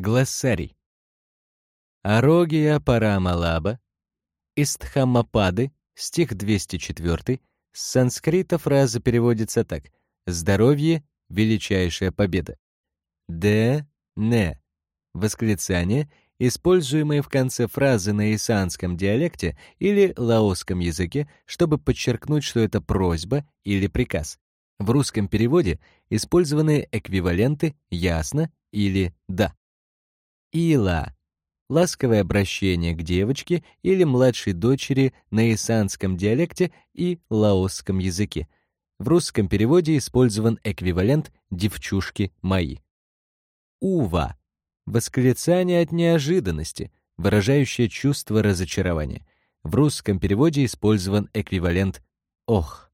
Глоссарий. Арогия Парамалаба, Истхамапады, стих 204, с санскрита фраза переводится так «Здоровье — величайшая победа». Д, не, восклицание, используемое в конце фразы на исанском диалекте или лаосском языке, чтобы подчеркнуть, что это просьба или приказ. В русском переводе использованы эквиваленты «ясно» или «да». Ила — ласковое обращение к девочке или младшей дочери на исанском диалекте и лаосском языке. В русском переводе использован эквивалент «девчушки мои». Ува — восклицание от неожиданности, выражающее чувство разочарования. В русском переводе использован эквивалент «ох».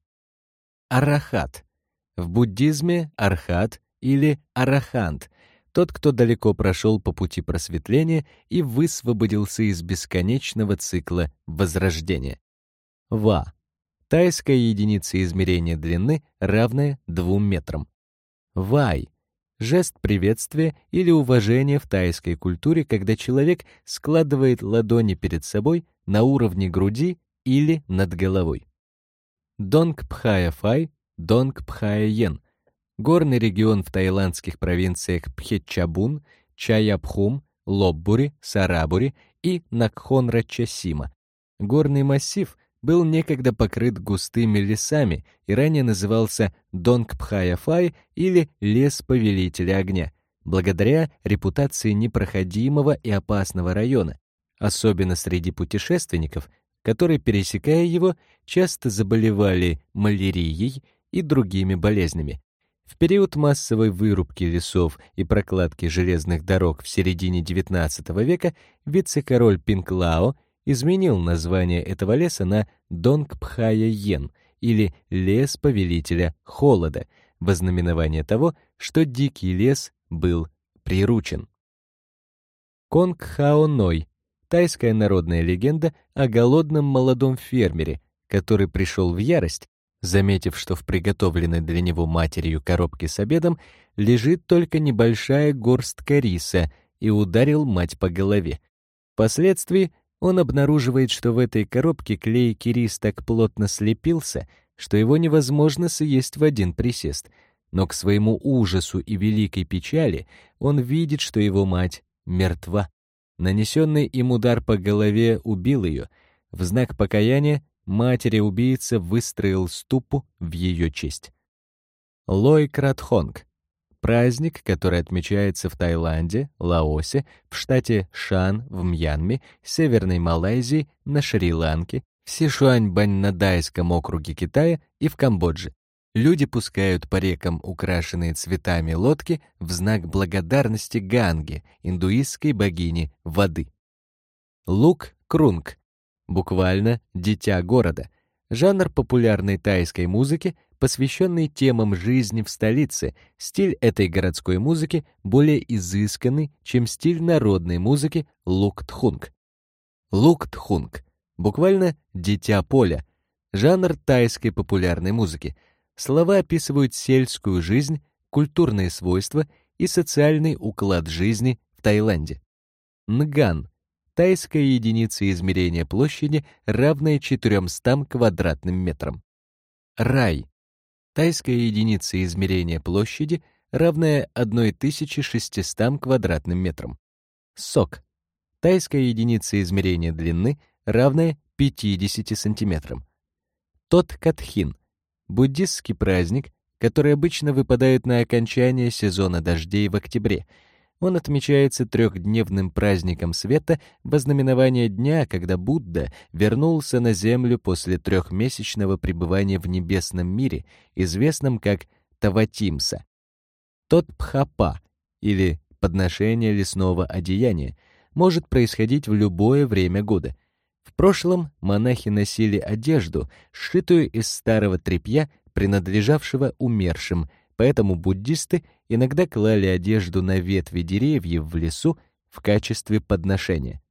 Арахат — в буддизме архат или арахант тот, кто далеко прошел по пути просветления и высвободился из бесконечного цикла возрождения. Ва. Тайская единица измерения длины, равная 2 метрам. Вай. Жест приветствия или уважения в тайской культуре, когда человек складывает ладони перед собой на уровне груди или над головой. Донг Пхая Фай, Донг Пхая Йен горный регион в таиландских провинциях Пхетчабун, Чаяпхум, Лоббури, Сарабури и Накхонрачасима. Горный массив был некогда покрыт густыми лесами и ранее назывался Донгпхаяфай или лес повелителя огня, благодаря репутации непроходимого и опасного района, особенно среди путешественников, которые, пересекая его, часто заболевали малярией и другими болезнями. В период массовой вырубки лесов и прокладки железных дорог в середине XIX века вице-король Пинклао изменил название этого леса на Донгпхая-Йен или лес повелителя холода, во знаменование того, что дикий лес был приручен. Конг-Хао-Ной — тайская народная легенда о голодном молодом фермере, который пришел в ярость заметив, что в приготовленной для него матерью коробке с обедом лежит только небольшая горстка риса, и ударил мать по голове. Впоследствии он обнаруживает, что в этой коробке клейкий рис так плотно слепился, что его невозможно съесть в один присест. Но к своему ужасу и великой печали он видит, что его мать мертва. Нанесенный им удар по голове убил ее. В знак покаяния матери-убийца выстроил ступу в ее честь. Лой Кратхонг — праздник, который отмечается в Таиланде, Лаосе, в штате Шан, в Мьянме, Северной Малайзии, на Шри-Ланке, в Сишуань-Баньнадайском округе Китая и в Камбодже. Люди пускают по рекам украшенные цветами лодки в знак благодарности Ганге, индуистской богине воды. Лук Крунг буквально «дитя города», жанр популярной тайской музыки, посвященный темам жизни в столице. Стиль этой городской музыки более изысканный, чем стиль народной музыки луктхунг. Луктхунг буквально «дитя поля», жанр тайской популярной музыки. Слова описывают сельскую жизнь, культурные свойства и социальный уклад жизни в Таиланде. Нган тайская единица измерения площади, равная 400 квадратным метрам. Рай. Тайская единица измерения площади, равная 1600 квадратным метрам. Сок. Тайская единица измерения длины, равная 50 сантиметрам. Тот Катхин. Буддистский праздник, который обычно выпадает на окончание сезона дождей в октябре — он отмечается трехдневным праздником света во знаменование дня, когда Будда вернулся на землю после трехмесячного пребывания в небесном мире, известном как Таватимса. Тот Пхапа, или подношение лесного одеяния, может происходить в любое время года. В прошлом монахи носили одежду, сшитую из старого тряпья, принадлежавшего умершим, Поэтому буддисты иногда клали одежду на ветви деревьев в лесу в качестве подношения.